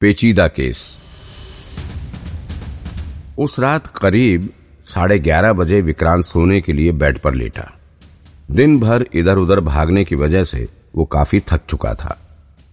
पेचीदा केस। उस रात करीब साढ़े ग्यारह बजे विक्रांत सोने के लिए बेड पर लेटा। दिन भर इधर उधर भागने की वजह से वो काफ़ी थक चुका था।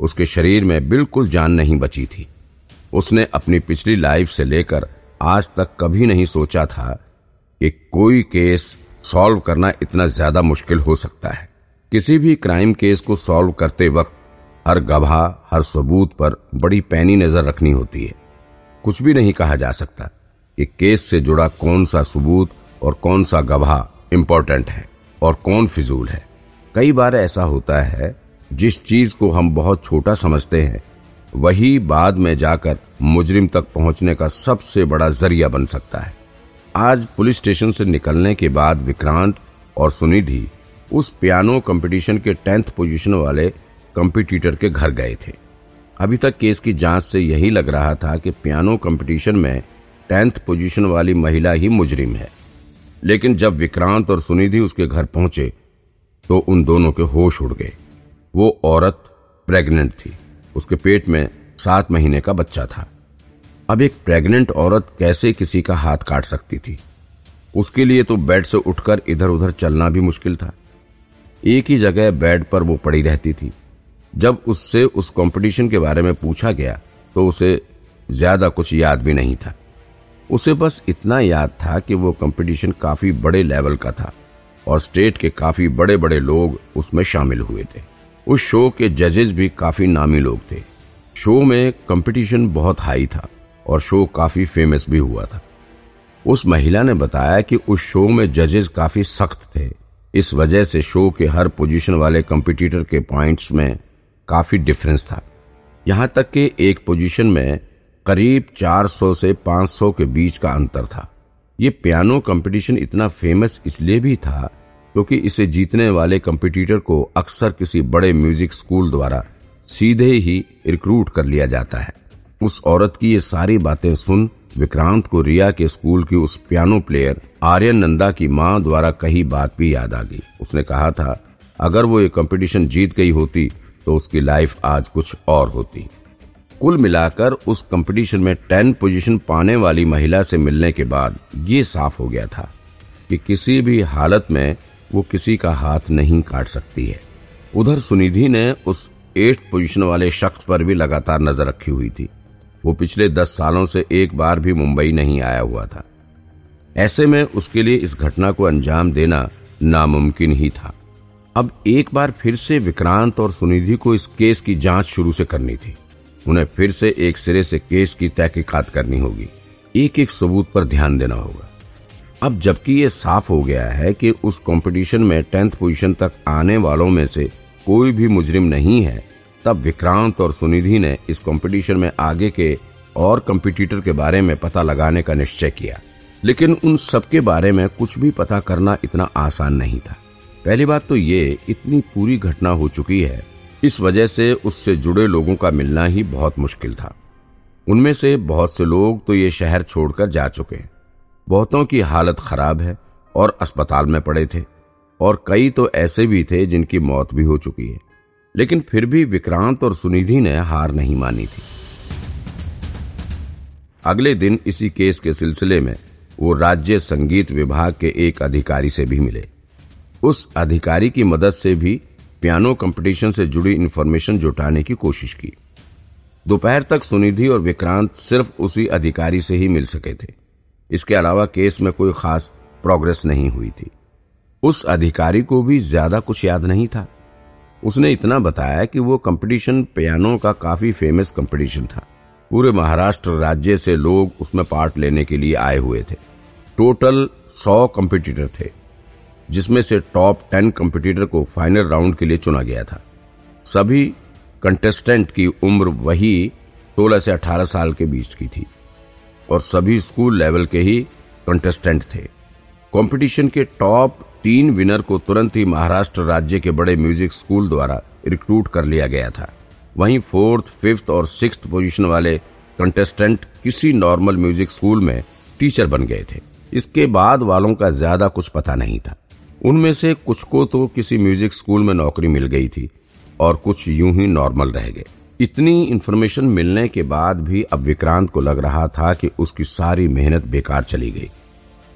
उसके शरीर में बिल्कुल जान नहीं बची थी। उसने अपनी पिछली लाइफ से लेकर आज तक कभी नहीं सोचा था कि कोई केस सॉल्व करना इतना ज़्यादा मुश्किल हो सकता है। किसी भी क्राइम केस को सॉल्व करते वक्त हर गवाह, हर सबूत पर बड़ी पैनी नज़र रखनी होती है। कुछ भी नहीं कहा जा सकता कि केस से जुड़ा कौन सा सबूत और कौन सा गवाह इम्पोर्टेंट है और कौन फिजूल है। कई बार ऐसा होता है, जिस चीज़ को हम बहुत छोटा समझते हैं, वही बाद में जाकर मुजरिम तक पहुँचने का सबसे बड़ा ज़रिया बन सकता है। आज पुलिस स्टेशन से निकलने के बाद विक्रांत और सुनिधि उस पियानो कंपटीशन के टेंथ पोजीशन वाले कंपटीटर के घर गए थे। अभी तक केस की जाँच से यही लग रहा था कि पियानो कंपटीशन में टेंथ पोजीशन वाली महिला ही मुजरिम है। लेकिन जब विक्रांत और सुनिधि उसके घर पहुँचे तो उन दोनों के होश उड़ गए। वो औरत प्रेग्नेंट थी। उसके पेट में सात महीने का बच्चा था। अब एक प्रेग्नेंट औरत कैसे किसी का हाथ काट सकती थी? उसके लिए तो बेड से उठकर इधर उधर चलना भी मुश्किल था। एक ही जगह बेड पर वो पड़ी रहती थी। जब उससे उस कंपटीशन के बारे में पूछा गया तो उसे ज़्यादा कुछ याद भी नहीं था। उसे बस इतना याद था कि वो कंपटीशन काफ़ी बड़े लेवल का था और स्टेट के काफ़ी बड़े बड़े लोग उसमें शामिल हुए थे। उस शो के जजेस भी काफ़ी नामी लोग थे। शो में कंपटीशन बहुत हाई था और शो काफ़ी फ़ेमस भी हुआ था। उस महिला ने बताया कि उस शो में जजेस काफ़ी सख्त थे। इस वजह से शो के हर पोजीशन वाले कंपटीटर के पॉइंट्स में काफ़ी डिफरेंस था। यहाँ तक कि एक पोजीशन में करीब 400 से 500 के बीच का अंतर था। ये पियानो कंपटीशन इतना फ़ेमस इसलिए भी था क्योंकि इसे जीतने वाले कंपटीटर को अक्सर किसी बड़े म्यूज़िक स्कूल द्वारा सीधे ही रिक्रूट कर लिया जाता है। उस औरत की ये सारी बातें सुन विक्रांत को रिया के स्कूल की उस पियानो प्लेयर आर्यन नंदा की माँ द्वारा कही बात भी याद आ गई। उसने कहा था, अगर वो ये कंपटीशन जीत गई होती तो उसकी लाइफ आज कुछ और होती। कुल मिलाकर उस कंपटीशन में टेन पोजीशन पाने वाली महिला से मिलने के बाद ये साफ़ हो गया था कि किसी भी हालत में वो किसी का हाथ नहीं काट सकती है। उधर सुनिधि ने उस एट पोजीशन वाले शख्स पर भी लगातार नज़र रखी हुई थी। वो पिछले दस सालों से एक बार भी मुंबई नहीं आया हुआ था। ऐसे में उसके लिए इस घटना को अंजाम देना नामुमकिन ही था। अब एक बार फिर से विक्रांत और सुनिधि को इस केस की जाँच शुरू से करनी थी। उन्हें फिर से एक सिरे से केस की तहकीकात करनी होगी। एक एक सबूत पर ध्यान देना होगा। अब जबकि ये साफ़ हो गया है कि उस कंपटीशन में टेंथ पोजीशन तक आने वालों में से कोई भी मुजरिम नहीं है, तब विक्रांत और सुनिधि ने इस कंपटीशन में आगे के और कंपिटिटर के बारे में पता लगाने का निश्चय किया। लेकिन उन सबके बारे में कुछ भी पता करना इतना आसान नहीं था। पहली बात तो ये, इतनी पूरी घटना हो चुकी है। इस वजह से उससे जुड़े लोगों का मिलना ही बहुत मुश्किल था। उनमें से बहुत से लोग तो ये शहर छोड़कर जा चुके हैं। बहुतों की हालत खराब है और अस्पताल में पड़े थे, और कई तो ऐसे भी थे जिनकी मौत भी हो चुकी है। लेकिन फिर भी विक्रांत और सुनिधि ने हार नहीं मानी थी। अगले दिन इसी केस के सिलसिले में वो राज्य संगीत विभाग के एक अधिकारी से भी मिले। उस अधिकारी की मदद से भी पियानो कंपटीशन से जुड़ी इन्फॉर्मेशन जुटाने की कोशिश की। दोपहर तक सुनिधि और विक्रांत सिर्फ़ उसी अधिकारी से ही मिल सके थे। इसके अलावा केस में कोई खास प्रोग्रेस नहीं हुई थी। उस अधिकारी को भी ज़्यादा कुछ याद नहीं था। उसने इतना बताया कि वो कंपटीशन पियानो का काफ़ी फ़ेमस कंपटीशन था। पूरे महाराष्ट्र राज्य से लोग उसमें पार्ट लेने के लिए आए हुए थे। टोटल सौ कंपिटिटर थे। जिसमें से टॉप टेन कंपिटिटर को फाइनल राउंड के लिए चुना गया था। सभी कंटेस्टेंट की उम्र वही 16 से 18 साल के बीच की थी और सभी स्कूल लेवल के ही कंटेस्टेंट थे। कंपटीशन के टॉप तीन विनर को तुरंत ही महाराष्ट्र राज्य के बड़े म्यूज़िक स्कूल द्वारा रिक्रूट कर लिया गया था। वहीं फोर्थ फिफ्थ और सिक्स पोजीशन वाले कंटेस्टेंट किसी नॉर्मल म्यूज़िक स्कूल में टीचर बन गए थे। इसके बाद वालों का ज़्यादा कुछ पता नहीं था। उनमें से कुछ को तो किसी म्यूज़िक स्कूल में नौकरी मिल गई थी और कुछ यूँ ही नॉर्मल रह गए। इतनी इन्फॉर्मेशन मिलने के बाद भी अब विक्रांत को लग रहा था कि उसकी सारी मेहनत बेकार चली गई।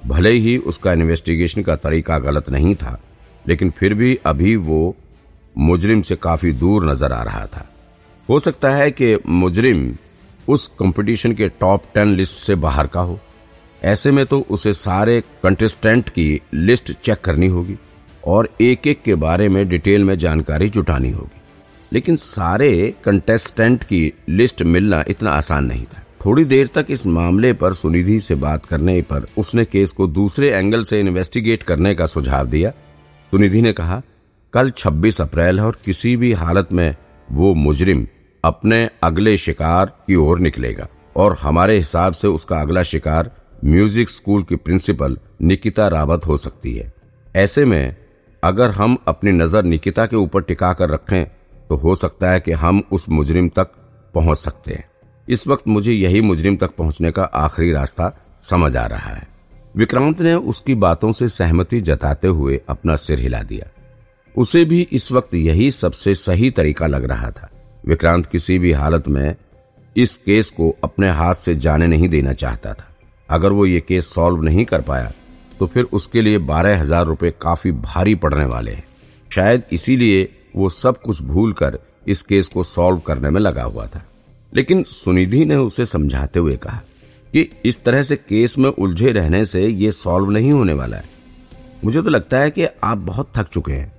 भले ही उसका इन्वेस्टिगेशन का तरीका गलत नहीं था, लेकिन फिर भी अभी वो मुजरिम से काफ़ी दूर नज़र आ रहा था। हो सकता है कि मुजरिम उस कंपटीशन के टॉप टेन लिस्ट से बाहर का हो। ऐसे में तो उसे सारे कंटेस्टेंट की लिस्ट चेक करनी होगी और एक एक के बारे में डिटेल में जानकारी जुटानी होगी। लेकिन सारे कंटेस्टेंट की लिस्ट मिलना इतना आसान नहीं था। थोड़ी देर तक इस मामले पर सुनिधि से बात करने पर उसने केस को दूसरे एंगल से इन्वेस्टिगेट करने का सुझाव दिया। सुनिधि ने कहा, कल 26 अप्रैल है और किसी भी हालत में वो मुजरिम अपने अगले शिकार की ओर निकलेगा और हमारे हिसाब से उसका अगला शिकार म्यूज़िक स्कूल की प्रिंसिपल निकिता रावत हो सकती है। ऐसे में, अगर हम अपनी नज़र निकिता के ऊपर टिका कर रखें तो हो सकता है कि हम उस मुजरिम तक पहुँच सकते हैं। इस वक्त मुझे यही मुजरिम तक पहुँचने का आखिरी रास्ता समझ आ रहा है। विक्रांत ने उसकी बातों से सहमति जताते हुए अपना सिर हिला दिया। उसे भी इस वक्त यही सबसे सही तरीका लग रहा था। विक्रांत किसी भी हालत में इस केस को अपने हाथ से जाने नहीं देना चाहता था। अगर वो ये केस सॉल्व नहीं कर पाया तो फिर उसके लिए बारह हज़ार रुपए काफ़ी भारी पड़ने वाले हैं। शायद इसीलिए वो सब कुछ भूल कर इस केस को सॉल्व करने में लगा हुआ था। लेकिन सुनिधि ने उसे समझाते हुए कहा कि इस तरह से केस में उलझे रहने से ये सॉल्व नहीं होने वाला है। मुझे तो लगता है कि आप बहुत थक चुके हैं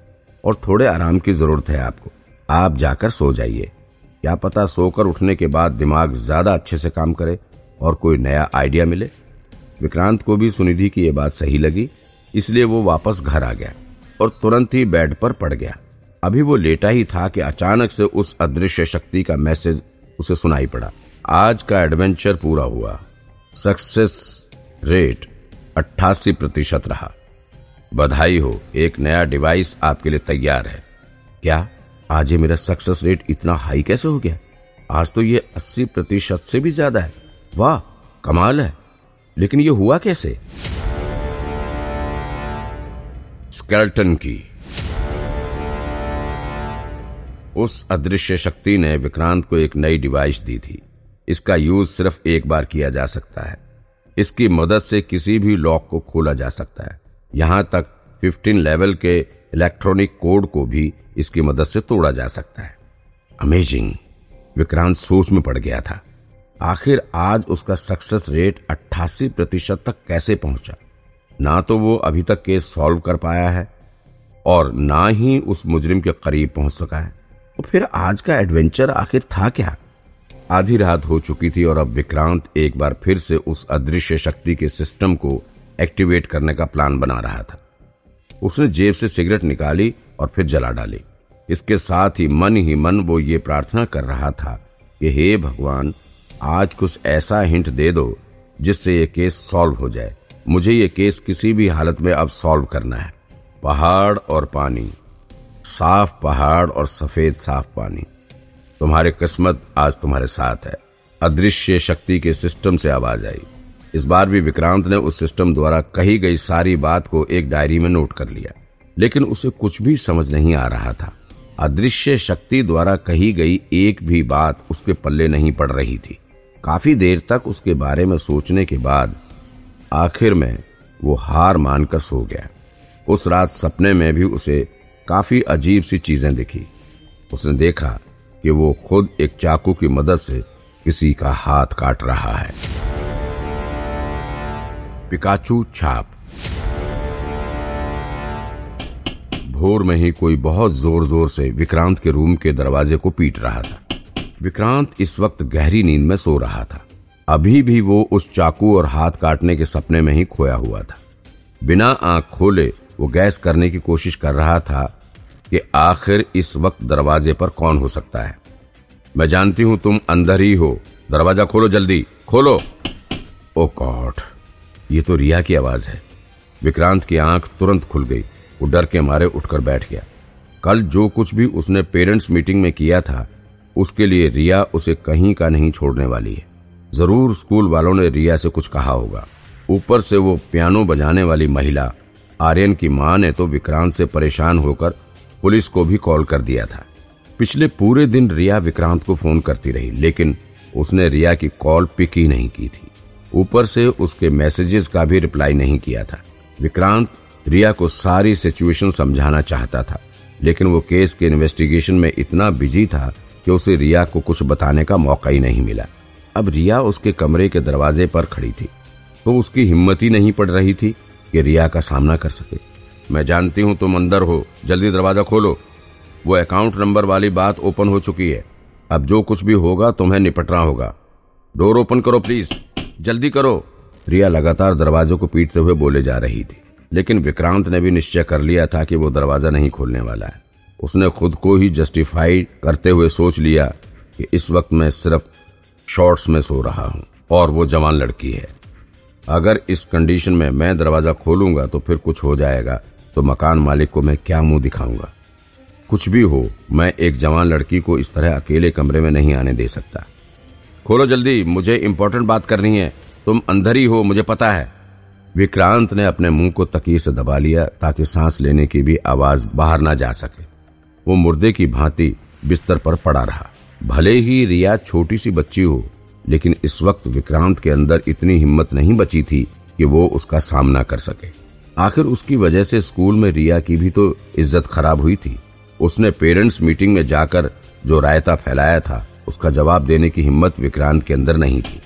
और थोड़े आराम की ज़रूरत है आपको। आप जाकर सो जाइए। क्या पता सोकर उठने के बाद दिमाग ज़्यादा अच्छे से काम करे और कोई नया आइडिया मिले। विक्रांत को भी सुनिधि की यह बात सही लगी, इसलिए वो वापस घर आ गया और तुरंत ही बेड पर पड़ गया। अभी वो लेटा ही था कि अचानक से उस अदृश्य शक्ति का मैसेज उसे सुनाई पड़ा। आज का एडवेंचर पूरा हुआ। सक्सेस रेट 88 प्रतिशत रहा। बधाई हो, एक नया डिवाइस आपके लिए तैयार है। क्या आज ये मेरा सक्सेस रेट इतना हाई कैसे हो गया? आज तो ये 80 प्रतिशत से भी ज़्यादा है। वाह, कमाल है। लेकिन ये हुआ कैसे? स्केल्टन की। उस अदृश्य शक्ति ने विक्रांत को एक नई डिवाइस दी थी। इसका यूज़ सिर्फ़ एक बार किया जा सकता है। इसकी मदद से किसी भी लॉक को खोला जा सकता है। यहाँ तक 15 लेवल के इलेक्ट्रॉनिक कोड को भी इसकी मदद से तोड़ा जा सकता है। अमेजिंग। विक्रांत सोच में पड़ गया था। आखिर आज उसका सक्सेस रेट 88 प्रतिशत तक कैसे पहुँचा? ना तो वो अभी तक केस सॉल्व कर पाया है, और ना ही उस मुजरिम के करीब पहुँच सका है। तो फिर आज का एडवेंचर आखिर था क्या? आधी रात हो चुकी थी और अब विक्रांत एक बार फिर से उस अदृश्य शक्ति के सिस्टम को एक्टिवेट करने का प्लान बना रहा था। उसने जेब से सिगरेट निकाली और फिर जला डाली। इसके साथ ही मन ही मन वो ये प्रार्थना कर रहा था कि हे भगवान आज कुछ ऐसा हिंट दे दो, जिससे ये केस सॉल्व हो जाए। मुझे ये केस किसी भी हालत में अब सॉल्व करना है। पहाड़ और पानी। साफ़ पहाड़ और सफ़ेद साफ़ पानी। तुम्हारे किस्मत आज तुम्हारे साथ है। अदृश्य शक्ति के सिस्टम से आवाज़ आई। इस बार भी विक्रांत ने उस सिस्टम द्वारा कही गई सारी बात को एक डायरी में नोट कर लिया। लेकिन उसे कुछ भी समझ नहीं आ रहा था। अदृश्य शक्ति द्वारा कही गई एक भी बात उसके पल्ले नहीं पड़ रही थी। काफ़ी देर तक उसके बारे में सोचने के बाद आखिर में वो हार मानकर सो गया। उस रात सपने में भी उसे काफ़ी अजीब सी चीज़ें दिखी। उसने देखा कि वो खुद एक चाकू की मदद से किसी का हाथ काट रहा है। पिकाचू छाप। भोर में ही कोई बहुत ज़ोर ज़ोर से विक्रांत के रूम के दरवाजे को पीट रहा था। विक्रांत इस वक्त गहरी नींद में सो रहा था। अभी भी वो उस चाकू और हाथ काटने के सपने में ही खोया हुआ था। बिना आँख खोले वो गैस करने की कोशिश कर रहा था कि आखिर इस वक्त दरवाजे पर कौन हो सकता है। मैं जानती हूँ तुम अंदर ही हो। दरवाज़ा खोलो जल्दी। खोलो। ओ गॉड, ये तो रिया की आवाज़ है। विक्रांत की आँख तुरंत खुल गई। वो डर के मारे उठकर बैठ गया। कल जो कुछ भी उसने पेरेंट्स मीटिंग में किया था उसके लिए रिया उसे कहीं का नहीं छोड़ने वाली है। ज़रूर स्कूल वालों ने रिया से कुछ कहा होगा। ऊपर से वो पियानो बजाने वाली महिला, आर्यन की माँ ने तो विक्रांत से परेशान होकर पुलिस को भी कॉल कर दिया था। पिछले पूरे दिन रिया विक्रांत को फ़ोन करती रही, लेकिन उसने रिया की कॉल पिक ही नहीं की थी। ऊपर से उसके मैसेजेस का भी रिप्लाई नहीं किया था। विक्रांत रिया को सारी सिचुएशन समझाना चाहता था, लेकिन वो केस के इन्वेस्टिगेशन में इतना बिज़ी था कि उसे रिया को कुछ बताने का मौका ही नहीं मिला। अब रिया उसके कमरे के दरवाजे पर खड़ी थी। तो उसकी हिम्मत ही नहीं पड़ रही थी कि रिया का सामना कर सके। मैं जानती हूँ तुम अंदर हो। जल्दी दरवाज़ा खोलो। वो अकाउंट नंबर वाली बात ओपन हो चुकी है। अब जो कुछ भी होगा, तुम्हें निपटना होगा। डोर ओपन करो, प्लीज़। जल्दी करो। रिया लगातार दरवाजे को पीटते हुए बोले जा रही थी। लेकिन विक्रांत ने भी निश्चय कर लिया था कि वो दरवाज़ा नहीं खोलने वाला है। उसने खुद को ही जस्टिफाई करते हुए सोच लिया कि इस वक्त मैं सिर्फ़ शॉर्ट्स में सो रहा हूँ और वो जवान लड़की है। अगर इस कंडीशन में मैं दरवाज़ा खोलूँगा तो फिर कुछ हो जाएगा तो मकान मालिक को मैं क्या मुँह दिखाऊँगा? कुछ भी हो, मैं एक जवान लड़की को इस तरह अकेले कमरे में नहीं आने दे सकता। खोलो जल्दी, मुझे इंपॉर्टेंट बात करनी है। तुम अंदर ही हो, मुझे पता है। विक्रांत ने अपने मुँह को तकिए से दबा लिया ताकि सांस लेने की भी आवाज़ बाहर ना जा सके। वो मुर्दे की भांति बिस्तर पर पड़ा रहा। भले ही रिया छोटी सी बच्ची हो, लेकिन इस वक्त विक्रांत के अंदर इतनी हिम्मत नहीं बची थी कि वो उसका सामना कर सके। आखिर उसकी वजह से स्कूल में रिया की भी तो इज़्ज़त खराब हुई थी। उसने पेरेंट्स मीटिंग में जाकर जो रायता फैलाया था, उसका जवाब देने की हिम्मत विक्रांत के अंदर नहीं थी।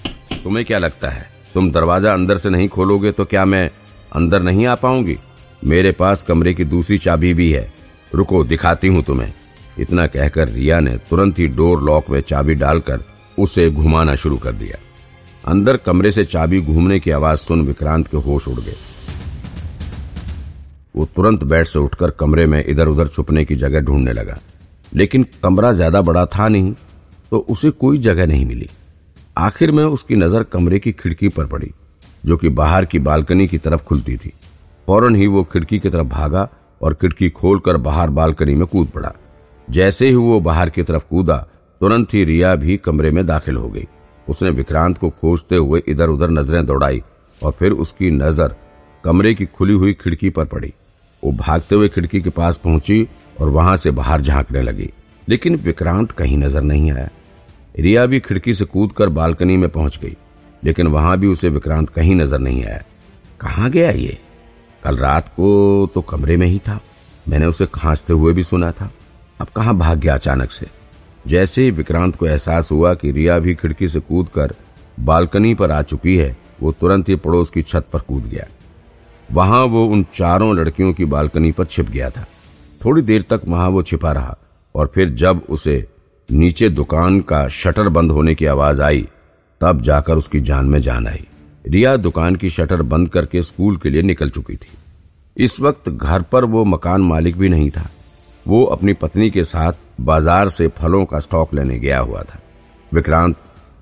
तुम्हें क्या लगता है, तुम दरवाज़ा अंदर से नहीं खोलोगे तो क्या मैं अंदर नहीं आ पाऊँगी? मेरे पास कमरे की दूसरी चाबी भी है। रुको, दिखाती हूँ तुम्हें। इतना कहकर रिया ने तुरंत ही डोर लॉक में चाबी डालकर उसे घुमाना शुरू कर दिया। अंदर कमरे से चाबी घूमने की आवाज़ सुन विक्रांत के होश उड़ गए। वो तुरंत बेड से उठकर कमरे में इधर उधर छुपने की जगह ढूँढने लगा। लेकिन कमरा ज़्यादा बड़ा था नहीं तो उसे कोई जगह नहीं मिली। आखिर में उसकी नज़र कमरे की खिड़की पर पड़ी, जो कि बाहर की बालकनी की तरफ़ खुलती थी। फ़ौरन ही वो खिड़की की तरफ़ भागा और खिड़की खोलकर बाहर बालकनी में कूद पड़ा। जैसे ही वो बाहर की तरफ़ कूदा, तुरंत ही रिया भी कमरे में दाखिल हो गई। उसने विक्रांत को खोजते हुए इधर उधर नज़रें दौड़ाई और फिर उसकी नज़र कमरे की खुली हुई खिड़की पर पड़ी। वो भागते हुए खिड़की के पास पहुँची और वहाँ से बाहर झांकने लगी। लेकिन विक्रांत कहीं नज़र नहीं आया। रिया भी खिड़की से कूदकर बालकनी में पहुँच गई, लेकिन वहाँ भी उसे विक्रांत कहीं नज़र नहीं आया। कहाँ गया ये? कल रात को तो कमरे में ही था। मैंने उसे खांसते हुए भी सुना था। अब कहाँ भाग गया अचानक से? जैसे ही विक्रांत को एहसास हुआ कि रिया भी खिड़की से कूद कर बालकनी पर आ चुकी है, वो तुरंत ही पड़ोस की छत पर कूद गया। वहाँ वो उन चारों लड़कियों की बालकनी पर छिप गया था। थोड़ी देर तक वहाँ वो छिपा रहा और फिर जब उसे नीचे दुकान का शटर बंद होने की आवाज़ आई, तब जाकर उसकी जान में जान आई। रिया दुकान की शटर बंद करके स्कूल के लिए निकल चुकी थी। इस वक्त घर पर वो मकान मालिक भी नहीं था। वो अपनी पत्नी के साथ बाज़ार से फलों का स्टॉक लेने गया हुआ था। विक्रांत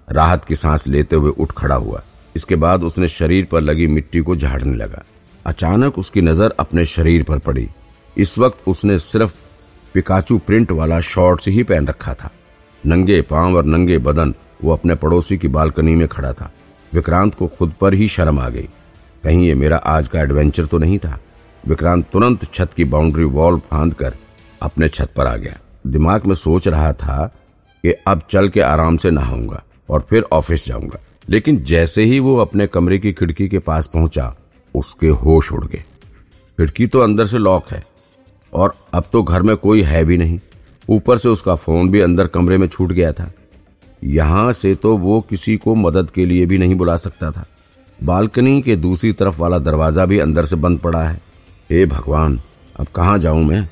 राहत की सांस लेते हुए उठ खड़ा हुआ। इसके बाद उसने शरीर पर लगी मिट्टी को झाड़ने लगा। अचानक उसकी नज़र अपने शरीर पर पड़ी। इस वक्त उसने सिर्फ़ पिकाचू प्रिंट वाला शॉर्ट्स ही पहन रखा था। नंगे पाँव और नंगे बदन वो अपने पड़ोसी की बालकनी में खड़ा था। विक्रांत को खुद पर ही शर्म आ गई। कहीं ये मेरा आज का एडवेंचर तो नहीं था। विक्रांत तुरंत छत की बाउंड्री वॉल फांद कर अपने छत पर आ गया। दिमाग में सोच रहा था कि अब चल के आराम से नहाऊँगा और फिर ऑफ़िस जाऊँगा। लेकिन जैसे ही वो अपने कमरे की खिड़की के पास पहुँचा, उसके होश उड़ गए। खिड़की तो अंदर से लॉक है और अब तो घर में कोई है भी नहीं। ऊपर से उसका फ़ोन भी अंदर कमरे में छूट गया था। यहाँ से तो वो किसी को मदद के लिए भी नहीं बुला सकता था। बालकनी के दूसरी तरफ़ वाला दरवाज़ा भी अंदर से बंद पड़ा है। हे भगवान, अब कहा जाऊँ मैं?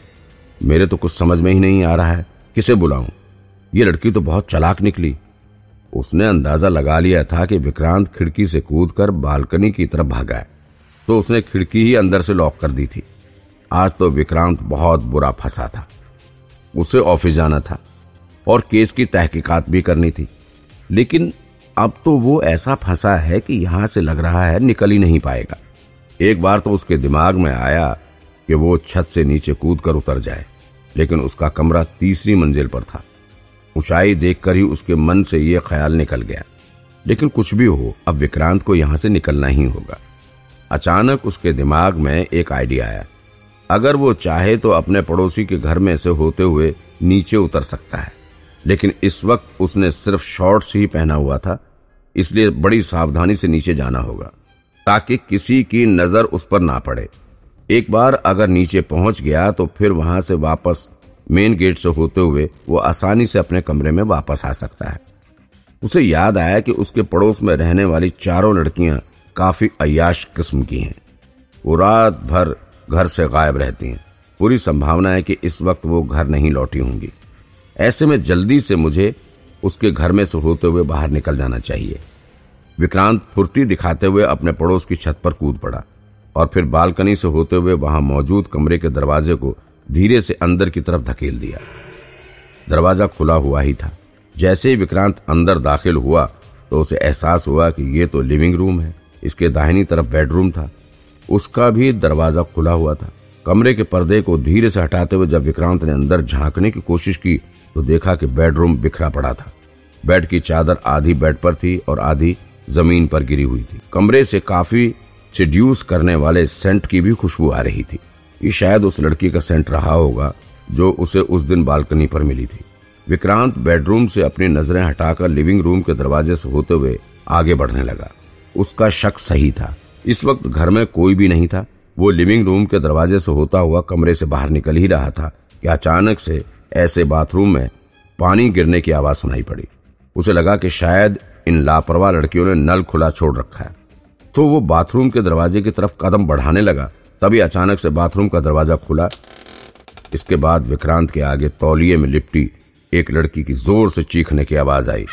मेरे तो कुछ समझ में ही नहीं आ रहा है। किसे बुलाऊं? ये लड़की तो बहुत चलाक निकली। उसने अंदाज़ा लगा लिया था कि विक्रांत खिड़की से कूदकर बालकनी की तरफ़ भागा है। तो उसने खिड़की ही अंदर से लॉक कर दी थी। आज तो विक्रांत बहुत बुरा फंसा था। उसे ऑफ़िस जाना था। और केस की तहकीकात भी करनी थी। लेकिन अब तो वो ऐसा फंसा है कि यहाँ से लग रहा है निकल ही नहीं पाएगा। एक बार तो उसके दिमाग में आया कि वो छत से नीचे कूद कर उतर जाए, लेकिन उसका कमरा तीसरी मंजिल पर था। ऊंचाई देखकर ही उसके मन से यह ख्याल निकल गया। लेकिन कुछ भी हो, अब विक्रांत को यहाँ से निकलना ही होगा। अचानक उसके दिमाग में एक आइडिया आया। अगर वो चाहे तो अपने पड़ोसी के घर में से होते हुए नीचे उतर सकता है। लेकिन इस वक्त उसने सिर्फ़ शॉर्ट्स ही पहना हुआ था, इसलिए बड़ी सावधानी से नीचे जाना होगा, ताकि किसी की नज़र उस पर ना पड़े। एक बार अगर नीचे पहुँच गया तो फिर वहाँ से वापस मेन गेट से होते हुए वो आसानी से अपने कमरे में वापस आ सकता है। उसे याद आया कि उसके पड़ोस में रहने वाली चारों लड़कियाँ काफ़ी अयाश किस्म की हैं। वो रात भर घर से गायब रहती हैं। पूरी संभावना है कि इस वक्त वो घर नहीं लौटी होंगी। ऐसे में जल्दी से मुझे उसके घर में से होते हुए बाहर निकल जाना चाहिए। विक्रांत फुर्ती दिखाते हुए अपने पड़ोस की छत पर कूद पड़ा और फिर बालकनी से होते हुए वहाँ मौजूद कमरे के दरवाजे को धीरे से अंदर की तरफ़ धकेल दिया। दरवाज़ा खुला हुआ ही था। जैसे ही विक्रांत अंदर दाखिल हुआ तो उसे एहसास हुआ कि ये तो लिविंग रूम है, इसके दाहिनी तरफ़ बेडरूम था। उसका भी दरवाज़ा खुला हुआ था। कमरे के पर्दे को धीरे से हटाते हुए जब विक्रांत ने अंदर झांकने की कोशिश की तो देखा कि बेडरूम बिखरा पड़ा था। बेड की चादर आधी बेड पर थी और आधी ज़मीन पर गिरी हुई थी। कमरे से काफ़ी सिड्यूस करने वाले सेंट की भी खुशबू आ रही थी। ये शायद उस लड़की का सेंट रहा होगा, जो उसे उस दिन बालकनी पर मिली थी। विक्रांत बेडरूम से अपनी नज़रें हटाकर लिविंग रूम के दरवाजे से होते हुए आगे बढ़ने लगा। उसका शक सही था। इस वक्त घर में कोई भी नहीं था। वो लिविंग रूम के दरवाजे से होता हुआ कमरे से बाहर निकल ही रहा था कि अचानक से ऐसे बाथरूम में पानी गिरने की आवाज़ सुनाई पड़ी। उसे लगा कि शायद इन लापरवाह लड़कियों ने नल खुला छोड़ रखा है। तो वो बाथरूम के दरवाजे की तरफ़ कदम बढ़ाने लगा। तभी अचानक से बाथरूम का दरवाज़ा खुला। इसके बाद विक्रांत के आगे तौलिए में लिपटी एक लड़की की ज़ोर से चीखने की आवाज़ आई।